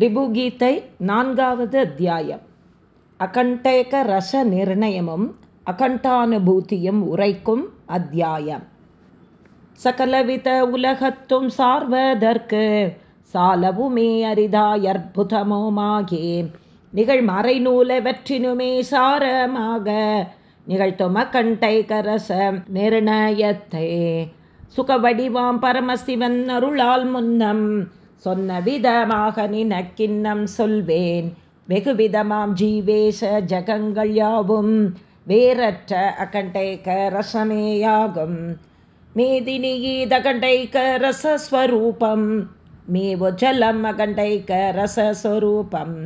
ரிபுகீதை நான்காவது அத்தியாயம். அகண்டேக ரச நிர்ணயமும் அகண்டானுபூதியும் உரைக்கும் அத்தியாயம். சகலவித உலகத்தும் சார்வதற்கு சாலவுமே அரிதாயற்புதமோமாகே நிகழ் நூலை வெற்றினுமே சாரமாக நிகழ்த்தும் அகண்டைக ரச நிர்ணயத்தை. சுகவடிவாம் பரமசிவன் அருளால் முன்னம் சொன்ன விதமாக நினக்கிண்ணம் சொல்வேன். வெகுவிதமாம் ஜீவேஷ ஜகங்கள் யாவும் வேறற்ற அகண்டைக்க ரசமேயாகும். மேதினியீதகண்டைக்க ரசஸ்வரூபம் மேவு ஜலம் அகண்டைக்க ரசஸ்வரூபம்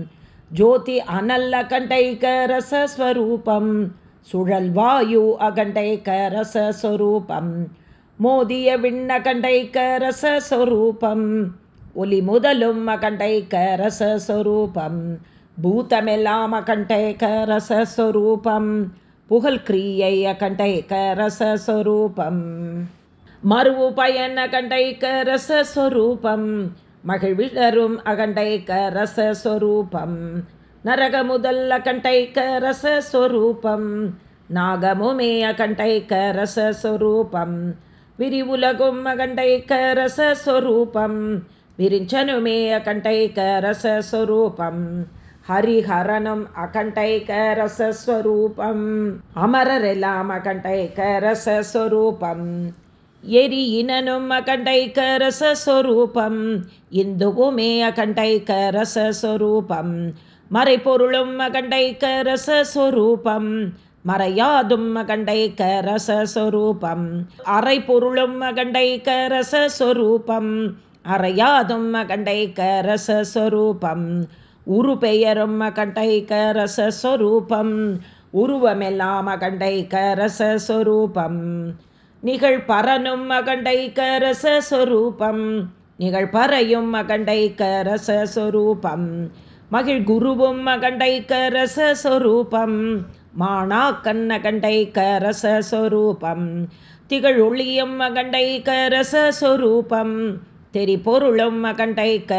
ஜோதி அனல் கண்டைக்க ரசஸ்வரூபம் சுழல் வாயு அகண்டைக்க ரசஸ்வரூபம் மோதிய விண்ண கண்டைக்க ரசஸ்வரூபம் ஒலி முதலும் அகண்டைக்கரசஸ்வரூபம் பூதமெல்லாம் அகண்டைக்கரசஸ்வரூபம் புகழ் கிரியை அகண்டைக்கரசஸ்வரூபம் மறுவு பயன் அகண்டைக்கரசஸ்வரூபம் மகிழ்விழரும் அகண்டைக்கரசஸ்வரூபம் நரக முதல் அகண்டைக்கரசஸ்வரூபம் நாகமுமே அகண்டைக்கரசஸ்வரூபம் விரிவுலகும் அகண்டைக்க विरिञ्चनुमे अकण्ठैकरसस्वरूपं ஹரிஹரனும் அகண்டைகரசஸ்வரூபம். அமரரெல்லாம் அகண்டைகரசஸ்வரூபம். எரியினனும் அகண்டைகரசஸ்வரூபம். இந்துவுமே அகண்டைகரசஸ்வரூபம். மறைப்பொருளும் அகண்டைகரசஸ்வரூபம். மறையாதும் அகண்டைகரசஸ்வரூபம். அரைப்பொருளும் அகண்டைகரசஸ்வரூபம். அறையாதும் அகண்டைக்க உரு பெயரும் அகண்டைக்க உருவமெல்லாம் அகண்டைக்க ரசஸ்வரூபம் நிகழ் பரனும் அகண்டைக்க ரசஸ்வரூபம் நிகழ் பறையும் அகண்டைக்க ரசஸ்வரூபம் மகிழ் குருவும் அகண்டைக்க தெரி பொருளும் அகண்டைக்க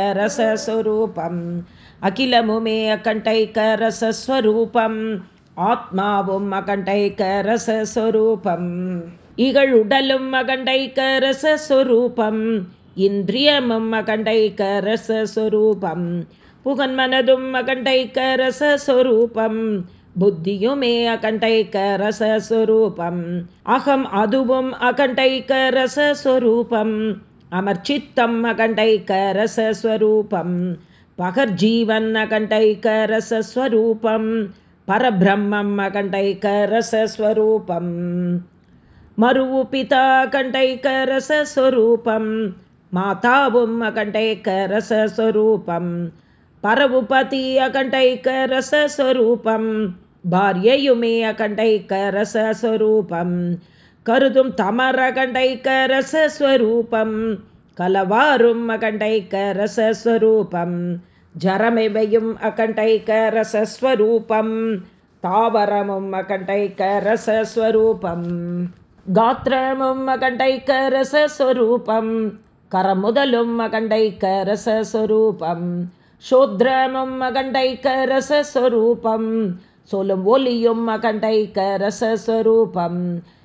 அகிலமுமே அகண்டைக்கரசஸ்வரூபம் ஆத்மாவும் அகண்டைக்கரசஸ்வரூபம் இகழுடலும் அகண்டைக்கரசஸ்வரூபம் இந்திரியமும் அகண்டைக்கரசஸ்வரூபம் புகன்மனதும் அகண்டைக்கரசஸ்வரூபம் புத்தியுமே அகண்டைக்க ரசஸ்வரூபம் அகம் அதுவும் அகண்டைக்க ரசஸ்வரூபம் अमर्चित्तम् अकण्टै करस स्वरूपं परब्रह्मम् अकण्टै करसस्वरूपं मरुपिता कण्ठैकरस स्वरूपं माताबु कण्ठै करस भार्ययुमे अकण्डैकरसस्वरूपम् ரசஸ்வரூபம் மாதாவும் அகண்டைக்க ரசஸ்வரூபம் பரவுபதி அகண்டைக்க ரசஸ்வரூபம் பாரியையுமே அகண்டைக்க ரசஸ்வரூபம் கருதும் தமரகண்டைக்க ரசஸ்வரூபம் கலவாரும் அகண்டைக்க ரசஸ்வரூபம் ஜரமிவையும் அகண்டைக்க ரசஸ்வரூபம் தாவரமும் அகண்டைக்க ரசஸ்வரூபம் காத்திரமும் அகண்டைக்க ரசஸ்வரூபம் கரமுதலும் அகண்டைக்க ரசஸ்வரூபம் சோத்ரமும் அகண்டைக்க ரசஸ்வரூபம் சொல்லும் ஒலியும் அகண்டைக்க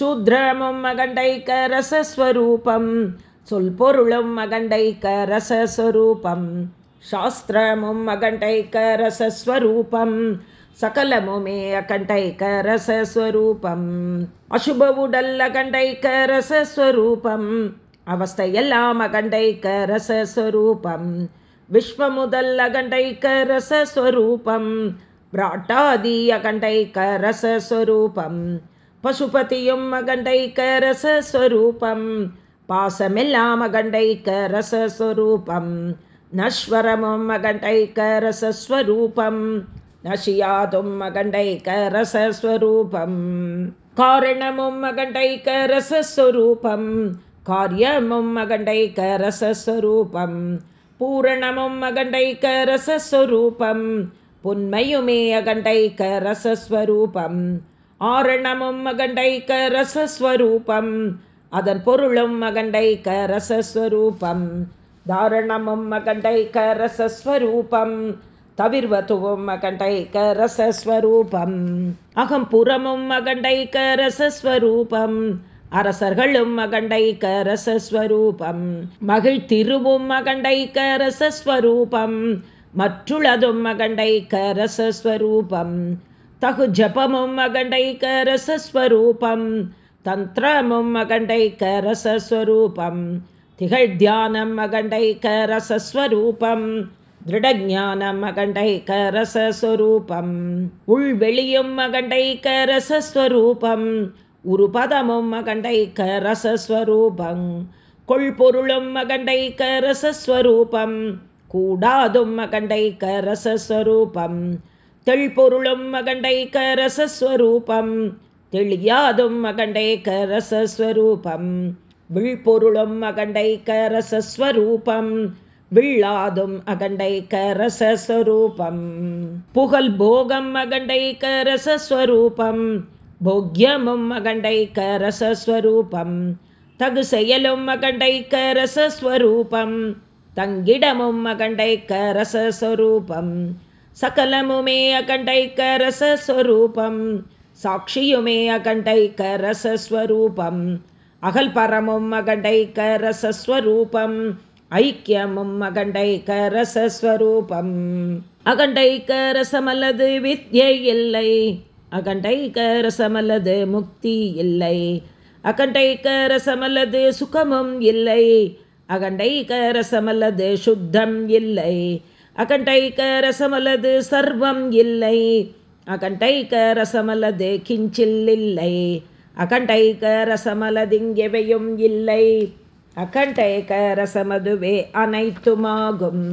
சூத்ரமும் அகண்டைக்க ரசஸ்வரூபம். சொல்பொருளும் அகண்டைக்க ரசஸ்வரூபம். சாஸ்திரமும் அகண்டைக்க ரசஸ்வரூபம். சகலமுமே அகண்டைக்க ரசஸ்வரூபம். அசுப உடல் அகண்டைக்க ரசஸ்வரூபம். அவஸ்தையெல்லாம் அகண்டைக்க ரசஸ்வரூபம். விஸ்வமுதல் அகண்டைக்க ரசஸ்வரூபம். பிராட்டாதி அகண்டைக்க ரசஸ்வரூபம். பசுபதியும் அகண்டைக்க ரசஸ்வரூபம் பாசமெல்லாம் அகண்டைக்க ரசஸ்வரூபம் நஸ்வரமும் அகண்டைக்கரசஸ்வரூபம் நசியாதும் அகண்டைக்கரசஸ்வரூபம் காரணமும் அகண்டைக்கரசஸ்வரூபம் காரியமும் அகண்டைக்கரசஸ்வரூபம் பூரணமும் அகண்டைக்கரசஸ்வரூபம் புன்மையுமே அகண்டைக்கரசஸ்வரூபம் ஆரணமும் மகண்டைக்க ரசஸ்வரூபம். அதன் பொருளும் மகண்டைக்க ரசஸ்வரூபம். தாரணமும் மகண்டைக்க ரசஸ்வரூபம். அகண்டைக்கரசஸ்வரூபம் தவிர்வத்துவும் அகண்டைக்கரசஸ்வரூபம் அகம்புறமும் அகண்டைக்கரசஸ்வரூபம் அரசர்களும் மகண்டைக்க அகண்டைக்கரசஸ்வரூபம் மகிழ்த்திருவும் அகண்டைக்கரசஸ்வரூபம் மற்றுளதும் மகண்டைக்க ரசஸ்வரூபம். ஜபமும் அகண்டைக்கரசஸ்வரூபம் தந்திரமும் அகண்டைக்கரசஸ்வரூபம் திகழ் தியானம் அகண்டைக்கரசஸ்வரூபம் திருடஜானம் அகண்டைக்கரசஸ்வரூபம் உள்வெளியும் அகண்டைக்கரசஸ்வரூபம் உருபதமும் அகண்டைக்கரசஸ்வரூபம் கொள்பொருளும் அகண்டைக்கரசஸ்வரூபம் கூடாதும் அகண்டைக்கரசஸ்வரூபம் தெள்பொருளும் மகண்டை கரசஸ்வரூபம் தெளியாதும் மகண்டை கரசஸ்வரூபம். விழ்பொருளும் அகண்டைக்கரசஸ்வரூபம் வில்லாதும் அகண்டை கரசஸ்வரூபம். புகழ் போகம் அகண்டைக்கரசஸ்வரூபம் போக்யமும் அகண்டைக்கரசஸ்வரூபம் தகு செயலும் அகண்டைக்கரசஸ்வரூபம் தங்கிடமும் அகண்டைக்கரசஸ்வரூபம் சகலமுமே அகண்டைக்கரசஸ்வரூபம். சாட்சியுமே அகண்டைக்கரசஸ்வரூபம். அகல் பரமும் அகண்டைக்கரசஸ்வரூபம். ஐக்கியமும் அகண்டைக்கரசஸ்வரூபம். அகண்டைக்கரசமல்லது வித்யை இல்லை. அகண்டைக்கரசமல்லது முக்தி இல்லை. அகண்டைக்கரசமல்லது சுகமும் இல்லை. அகண்டைக்கரசமல்லது சுத்தம் இல்லை. அகண்டைக்கரசமல்லது சர்வம் இல்லை. அகண்டைக்கரசமல்லது கிஞ்சில் இல்லை அகண்டைக்கரசமலதிங்கெவையும் இல்லை. அகண்டைக்கரசமதுவே அனைத்துமாகும்.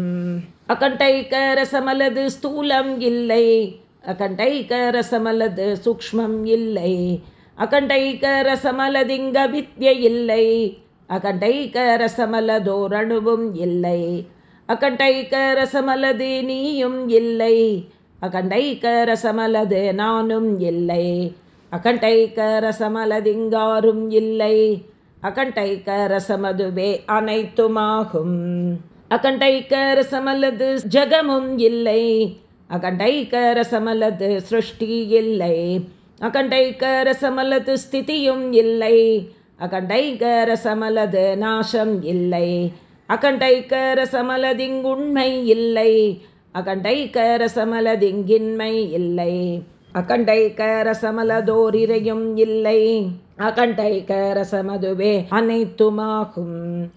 அகண்டைக்கரசமலது ஸ்தூலம் இல்லை. அகண்டைக்கரசமலது சூக்மம் இல்லை. அகண்டைக்கரசமலதிங்க வித்ய இல்லை. அகண்டைக்கரசமலதோரணுவும் இல்லை. அகண்டைக்கரசமலது நீயும் இல்லை. அகண்டைக்கரசமலது நானும் இல்லை. அகண்டைக்கரசமலதிங்காரும் இல்லை. அகண்டைக்க ரசமதுவே அனைத்துமாகும். அகண்டைக்க அகண்டைக்கரசமலது ஜகமும் இல்லை. அகண்டைக்க அகண்டைக்கரசமலது சிருஷ்டி இல்லை. அகண்டைக்க அகண்டைக்கரசமலது ஸ்திதியும் இல்லை. அகண்டைக்க அகண்டைக்கரசமலது நாசம் இல்லை. அகண்டைக்கரசமலதிங்குண்மை இல்லை அகண்டைக்கரசமலதிங்கின்மை இல்லை அகண்டைக்கரசமலதோரிரையும் இல்லை. அகண்டைக்கரசமதுவே அனைத்துமாகும்.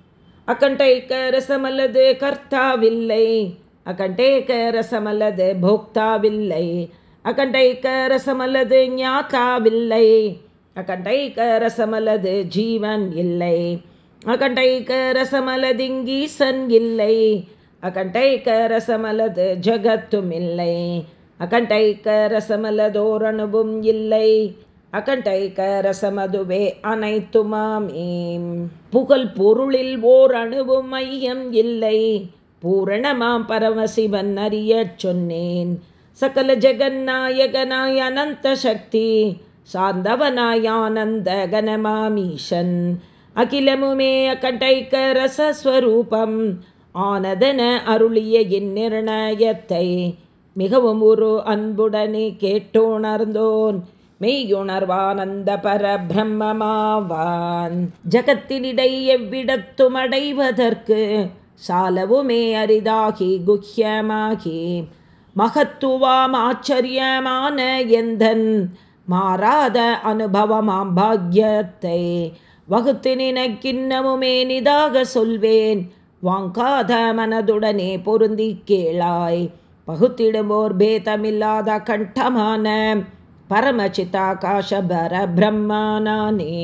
அகண்டைக்கரசமலது கர்த்தாவில்லை. அகண்டேக்கரசமலது போக்தாவில்லை. அகண்டைக்கரசமலது ஞாத்தாவில்லை அகண்டைக்கரசமலது ஜீவன் இல்லை. அகண்டைக்கரசமலதிங்கீசன் இல்லை அகண்டைக்கரசமலது ஜகத்தும் இல்லை. அகண்டைக்க ரசமலதோரணுவும் இல்லை. அகண்டைக்க ரசமதுவே அனைத்துமாமேம். புகழ் பொருளில் ஓர் அணுவும் மையம் இல்லை. பூரணமாம் பரமசிவன் அறிய சொன்னேன். சகல ஜெகநாயகனாய் அனந்த சக்தி சார்ந்தவனாய் ஆனந்த கனமாமீஷன் அகிலமுமே அகண்டைக்க ரசஸ்வரூபம். ஆனதன அருளிய இந்நிர்ணயத்தை மிகவும் ஒரு அன்புடனே கேட்டுணர்ந்தோன். மெய்யுணர்வானந்த பரபிரம்மமாவான். ஜகத்தினிடை எவ்விடத்தும் அடைவதற்கு சாலவுமே அரிதாகி குஹ்யமாகி. மகத்துவாம் ஆச்சரியமான எந்தன் மாறாத அனுபவமாம் பாக்யத்தை வகுத்து நினைக்கின்னமுமே நிதாக சொல்வேன். வாங்காத மனதுடனே பொருந்தி கேளாய். பகுத்திடுமோர் பேதமில்லாத கண்டமான பரமசிதாகாஷ பர பிரம்மானானே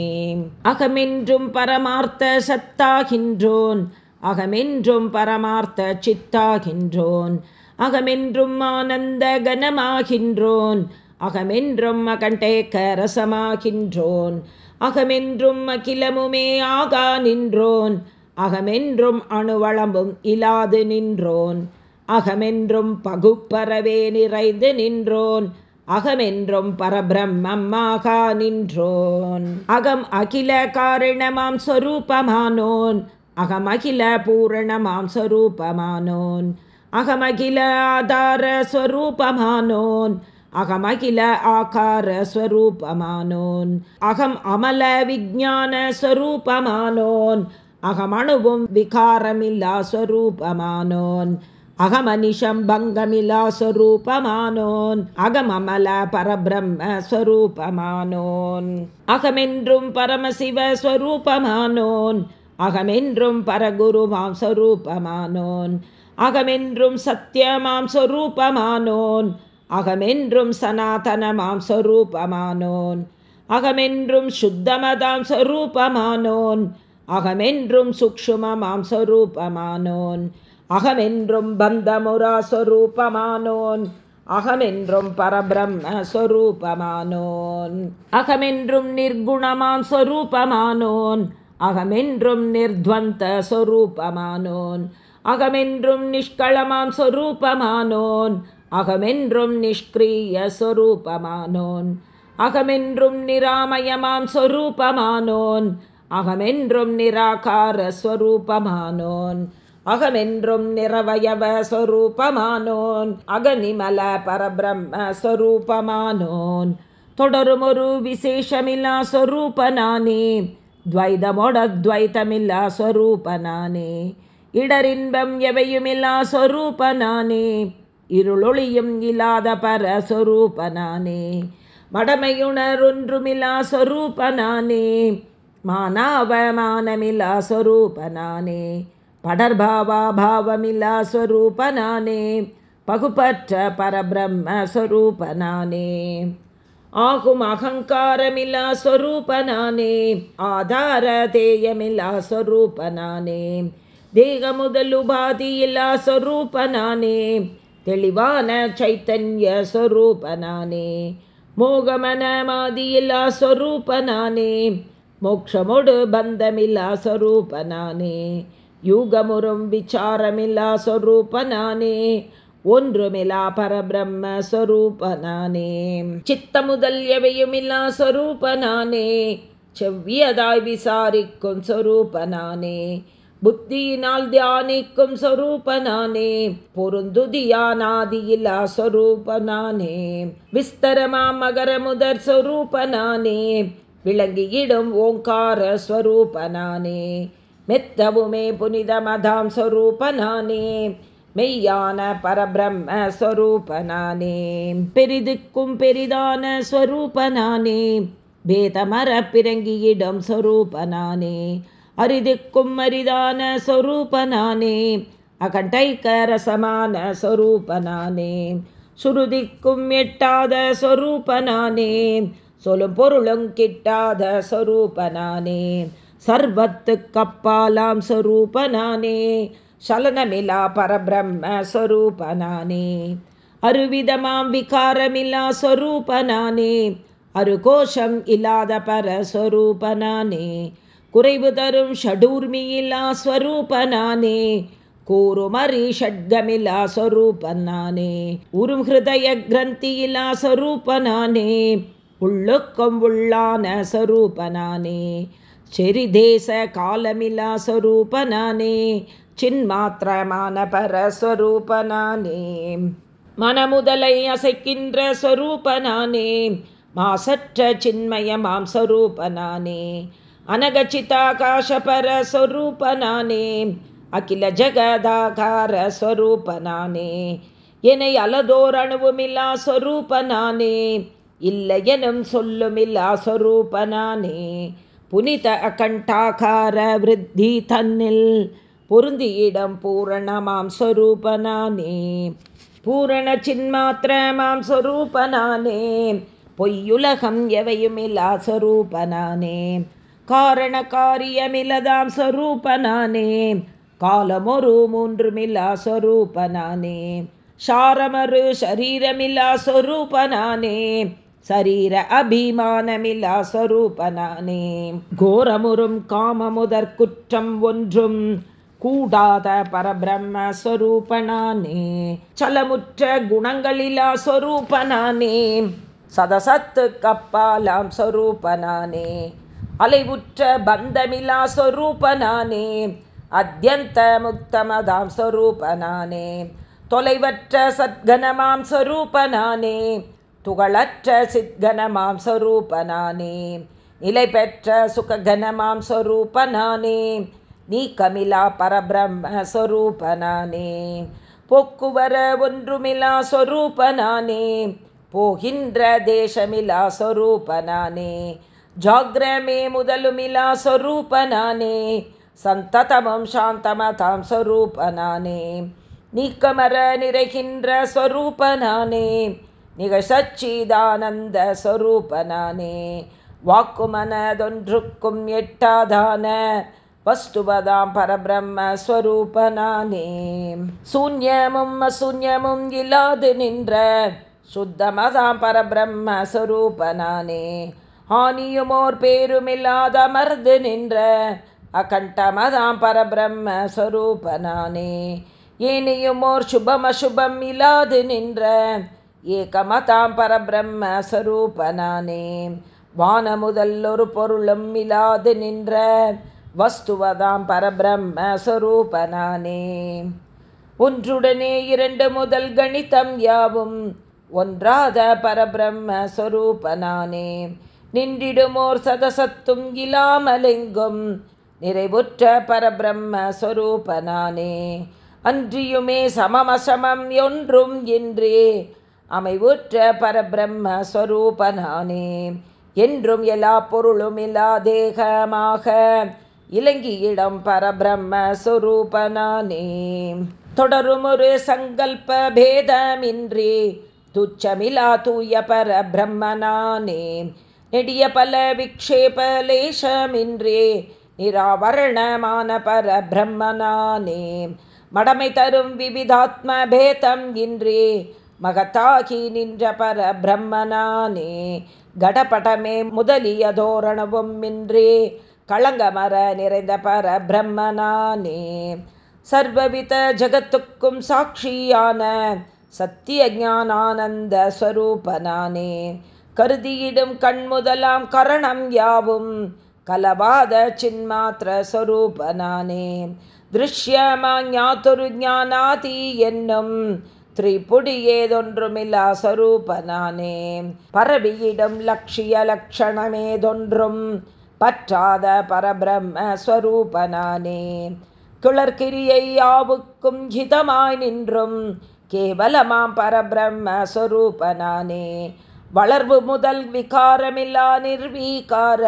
அகமின்றும் பரமார்த்த சத்தாகின்றோன். அகமென்றும் பரமார்த்த சித்தாகின்றோன். அகமென்றும் ஆனந்த கனமாகின்றோன். அகமென்றும் அகண்டேக்க ரசமாகின்றோன். அகமென்றும் அகிலமுமே ஆகா நின்றோன். அகமென்றும் அணுவளம்பும் இலாது நின்றோன். அகமென்றும் பகுப்பரவே நிறைந்து நின்றோன். அகமென்றும் பரபிரம்மம்மாகா நின்றோன். அகம் அகில காரணமாம் சொரூபமானோன். அகமகில பூரணமாம் சொரூபமானோன். அகமகில ஆதார ஸ்வரூபமானோன் அகமகில ஆகார ஸ்வரூபமானோன் அகம் அமல விஜான ஸ்வரூபமானோன் அகமணுவும் விகாரமில்லா ஸ்வரூபமானோன் அகமனிஷம் பங்கமிலா ஸ்வரூபமானோன் அகமமல பரபிரம்ம ஸ்வரூபமானோன் அகமென்றும் பரமசிவ ஸ்வரூபமானோன் அகமென்றும் பரகுருமாம் ஸ்வரூபமானோன் அகமென்றும் சத்தியமாம் ஸ்வரூபமானோன் அகமென்றும் சனாதனமாம் சொரூபமானோன். அகமென்றும் சுத்தமதாம் சொரூபமானோன். அகமென்றும் சுக்ஷுமமாம் சொரூபமானோன். அகமென்றும் பந்தமுரா சொரூபமானோன். அகமென்றும் பரபிரம்ம ஸ்வரூபமானோன் அகமென்றும் நிர்குணமாம் சொரூபமானோன். அகமென்றும் நிர்துவந்த சொரூபமானோன். அகமென்றும் நிஷ்களமாம் சொரூபமானோன். அகமென்றும் நிஷ்கிரிய ஸ்வரூபமானோன் அகமென்றும் நிராமயமாம் ஸ்வரூபமானோன் அகமென்றும் நிராகார ஸ்வரூபமானோன் அகமென்றும் நிறவயவ ஸ்வரூபமானோன் அகனிமல பரபிரம்ம ஸ்வரூபமானோன் தொடரும் ஒரு விசேஷமில்லா ஸ்வரூபனானே துவைதமொடத்வைத்தமில்லா ஸ்வரூபனானே இடரின்பம் எவையுமில்லா ஸ்வரூபனானே இருளொளியும் இல்லாத பரஸ்வரூபனானே மடமையுணரொன்றுமில்லா ஸ்வரூபனானே மானாவமானமில்லா ஸ்வரூபனானே படர்பாவா பாவமில்லா சொரூபனானே பகுப்பற்ற பரபிரம்ம சொரூபனானே. ஆகும் அகங்காரமில்லா சொரூபனானே ஆதார தேயமில்லா சொரூபனானே தேக முதல் உபாதி இல்லா சொரூபனானே தெளிவான சைத்தன்ய சொரூபனானே. மோகமன மாதியில்லா ஸ்வரூபனானே மோக்ஷமொடு பந்தமில்லா சொரூபனானே யூகமுறும் விசாரமில்லா சொரூபனானே ஒன்றுமிலா பரபிரம்ம சொரூபனானே. சித்த முதல் எவையுமில்லா ஸ்வரூபனானே செவ்வியதாய் விசாரிக்கும் சொரூபனானே. புத்தியினால் தியானிக்கும் சொரூபனானே பொருந்துதியானாதியில்லா சொரூபனானே விஸ்தரமா மகர முதற் சொரூபனானே விளங்கியிடும் ஓங்கார ஸ்வரூபனானே. மெத்தவுமே புனிதமதாம் சொரூபனானே மெய்யான பரபிரம்ம ஸ்வரூபனானே. பெரிதுக்கும் பெரிதான ஸ்வரூபனானே பேதமர பிறங்கியிடம் சொரூபனானே. அரிதுக்கும் அரிதான சொரூபனானே அகண்டைக்கரசமான சொரூபனானே. சுருதிக்கும் எட்டாத சொரூபனானே. சொல்லும் பொருளும் கிட்டாத சொரூபனானே. சர்வத்து கப்பாலாம் சொரூபனானே. சலனமிலா பரபிரம்ம சொரூபனானே. அருவிதமாம் விகாரமில்லா சொரூபனானே. அருகோஷம் இல்லாத பரஸ்வரூபனானே குறைவு தரும் ஷடூர்மியிலா ஸ்வரூபனானே. கூறுமரி ஷட்கமிலா ஸ்வரூபனானே. உரும் ஹிருதய கிரந்தியிலா ஸ்வரூபனானே. உள்ளுக்கும் உள்ளான ஸ்வரூபனானே. செரிதேச காலமிலா ஸ்வரூபனானே. சின்மாத்திரமான பரஸ்வரூபனானே மனமுதலை அசைக்கின்ற ஸ்வரூபனானே. மாசற்ற சின்மயமாம் ஸ்வரூபனானே. அனகச்சிதாகாசபரஸ்வரூபனானே அகில ஜகதாகார ஸ்வரூபனானே என்னை அலதோர் அணுவுமில்லா ஸ்வரூபனானே இல்லையெனும் சொல்லுமில்லா ஸ்வரூபனானே புனித அகண்டாகார விருத்தி தன்னில் பொருந்தியிடம் பூரணமாம் ஸ்வரூபனானே பூரண சின்மாத்திரமாம் ஸ்வரூபனானே பொய்யுலகம் எவையுமில்லா ஸ்வரூபனானே காரண காரியமில்லதாம் ஸ்வரூபனானே காலமொரு மூன்றுமில்லா சொரூபனானே. சாரமரு ஷரீரமில்லா சொரூபனானே. சரீர அபிமானமில்லா சொரூபனானே. கோரமுறும் காமமுதற் குற்றம் ஒன்றும் கூடாத பரபிரம்ம பரபிரம்மஸ்வரூபனானே சலமுற்ற குணங்களிலா சொரூபனானே. சதசத்து கப்பாலாம் சொரூபனானே. அலைவுற்ற பந்தமிலா சொரூபனானே அத்தியந்த முக்தமதாம் சொரூபனானே தொலைவற்ற சத்கனமாம் சொரூபனானே துகளற்ற சித்கனமாம் சொரூபனானே நிலை பெற்ற சுககனமாம் சொரூபனானே நீக்கமிலா பரபிரம்ம சொரூபனானே போக்குவர ஒன்றுமிலா சொரூபனானே போகின்ற தேசமிலா சொரூபனானே ஜாகிரமே முதலுமிலா சொரூபனானே. சந்ததமம் சாந்தமதாம் ஸ்வரூபனானே நீக்கமர நிறைகின்ற ஸ்வரூபனானே நிகழ்ச்சிதானந்த ஸ்வரூபனானே வாக்குமனதொன்றுக்கும் எட்டாதான வஸ்துவதாம் பரபிரம்ம ஸ்வரூபனானே சூன்யமும் அசூன்யமும் இல்லாது நின்ற சுத்தமதாம் பரபிரம்ம ஸ்வரூபனானே ஆனியுமோர் பேருமில்லாத அமர்ந்து நின்ற அகண்டமதாம் பரபிரம்மஸ்வரூபனானே ஏனையுமோர் சுபம் அசுபம் இல்லாது நின்ற ஏகமதாம் பரபிரம்மஸ்வரூபனானே வான முதல் ஒரு பொருளும் இல்லாது நின்ற வஸ்துவதாம் பரபிரம்மஸ்வரூபனானே ஒன்றுடனே இரண்டு முதல் கணிதம் யாவும் ஒன்றாத பரபிரம்மஸ்வரூபனானே நின்றிடுமோர் சதசத்தும் இல்லாமலெங்கும் நிறைவுற்ற பரபிரம்ம சொரூபனானே அன்றியுமே சமமசமம் ஒன்றும் இன்றே. அமைவுற்ற பரபிரம்மஸ்வரூபனானே என்றும் எல்லா பொருளும் எல்லா தேகமாக இலங்கியிடம் பரபிரம்மஸ்வரூபனானே தொடரும் ஒரு சங்கல்ப பேதமின்றி துச்சமிலா தூய பரபிரம்மனானே. நெடிய பல விக்ஷேபலேஷமின்றே நிராவரணமான பரபிரம்மனானே மடமை தரும் விவிதாத்ம பேதம் இன்றே மகத்தாகி நின்ற பரபிரம்மனானே கடபடமே முதலிய தோரணவும் இன்றே களங்கமர நிறைந்த பர பிரம்மனானே சர்வவித ஜகத்துக்கும் சாட்சியான சத்திய ஞானானந்த ஸ்வரூபனானே. கருதியிடும் கண் முதலாம் கரணம் யாவும். கலவாத சின்மாத்திர சொரூபனானே. திருஷ்யமா ஞாத்துரு ஞானாதி என்னும். திரிபுடியேதொன்றுமில்லா சொரூபனானே. பரவியிடும் லட்சிய லட்சணமேதொன்றும் பற்றாத பரபிரம்மஸ்வரூபனானே கிளர்கிரியை யாவுக்கும் ஹிதமாய் நின்றும். கேவலமாம் பரபிரம்மஸ்வரூபனானே வளர்வு முதல் விகாரமில்லா நிர்வீகார.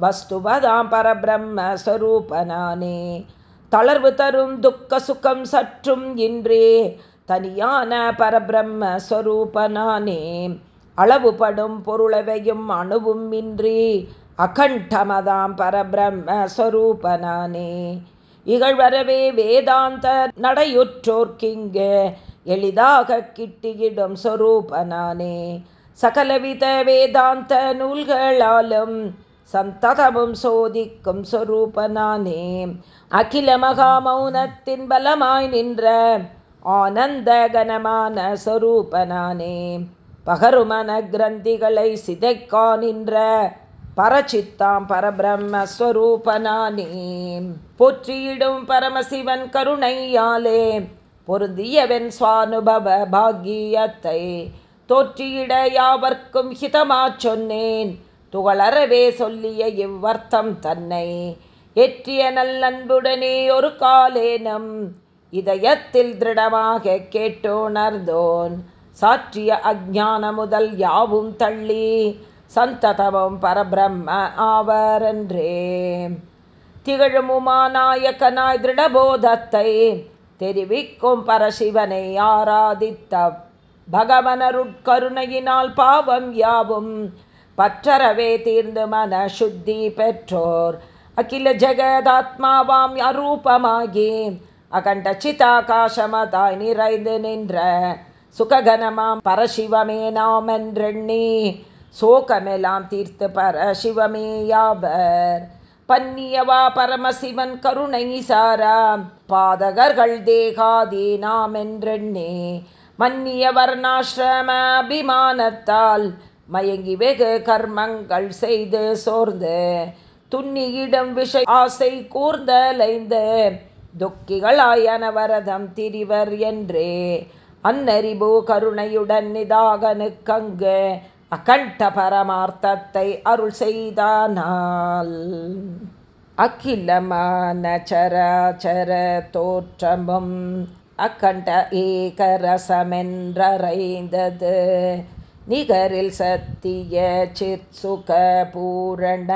வஸ்துவதாம் பரபிரம்மஸ்வரூபனானே தளர்வு தரும் துக்க சுகம் சற்றும் இன்றே. தனியான பரபிரம்ம ஸ்வரூபனானே. அளவுபடும் பொருளவையும் அணுவும் இன்றி. அகண்டமதாம் பரபிரம்மஸ்வரூபனானே இகழ்வரவே வேதாந்த நடையுற்றோர்க்கிங்கு எளிதாக கிட்டியிடும் சொரூபனானே சகலவித வேதாந்த நூல்களாலும் சந்ததமும் சோதிக்கும் சொரூபனானே. அகில மகா மௌனத்தின் பலமாய் நின்ற ஆனந்த கனமான சொரூபனானே. பகருமன கிரந்திகளை சிதைக்கா நின்ற பரச்சித்தாம் பரபிரம்மஸ்வரூபனானே போற்றியிடும் பரமசிவன் கருணையாலே பொருந்தியவன் சுவானுபவ பாகியத்தை தோற்றியிட யாவர்க்கும் ஹிதமா சொன்னேன். துகளறவே சொல்லிய இவ்வர்த்தம் தன்னை எற்றிய நல்லன்புடனே ஒரு காலேனம். இதயத்தில் திருடமாக கேட்டுணர்ந்தோன். சாற்றிய அஜான முதல் யாவும் தள்ளி சந்ததமும் பரபிரம்ம ஆவரன்றே. திகழுமுமாநாயக்கனாய் திருடபோதத்தை தெரிவிக்கும் பரசிவனை ஆராதித்த பகவனருட்கருணையினால் பாவம் யாவும் பற்றறவே தீர்ந்து மன சுத்தி பெற்றோர். அகில ஜெகதாத்மாவாம் அரூபமாகி அகண்ட சிதாகாசமதாய் நிறைந்து நின்ற சுககனமாம் பரசிவமே நாம் என்றெண்ணி சோகமெல்லாம் தீர்த்து பரசிவமே யாவர். பன்னியவா பரமசிவன் கருணை சாரா பாதகர்கள் தேகாதீ நாம் என்றெண்ணே மன்னிய வர்ணாசிரமாபிமானத்தால் மயங்கி வெகு கர்மங்கள் செய்து சோர்ந்து துன்னியிடம் விஷ ஆசை கூர்ந்தலைந்து துக்கிகளாயனவரதம் திரிவர் என்றே. அன்னறிபு கருணையுடன் நிதாகனுக்கங்கு அகண்ட பரமார்த்தத்தை அருள் செய்தானால். அகிலமான சராச்சர தோற்றமும் அக்கண்ட ஏகரசமென்றறைந்தது. நிகரில் சத்திய சிற்சுக பூரண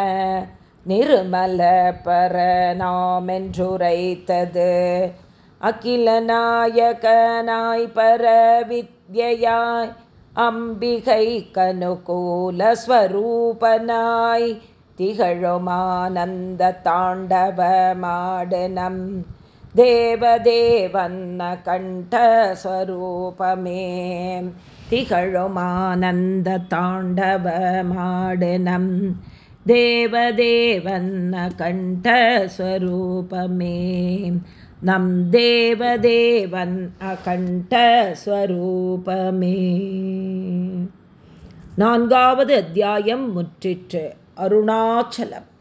நிருமல பரநாமென்றுரைத்தது. அகில நாயகனாய் பரவித்யாய் அம்பிகை கனுகூலஸ்வரூபனாய் திகழுமானந்த தாண்டவமாடனம். தேவதேவன்ன கண்டஸ்வரூபமே. திகழுமானந்த தாண்டவமாடனம். தேவதேவன்ன கண்டஸ்வரூபமே. நம் தேவதேவன் அகண்டஸ்வரூபமே. நான்காவது அத்தியாயம் முற்றிற்று. அருணாச்சலம்.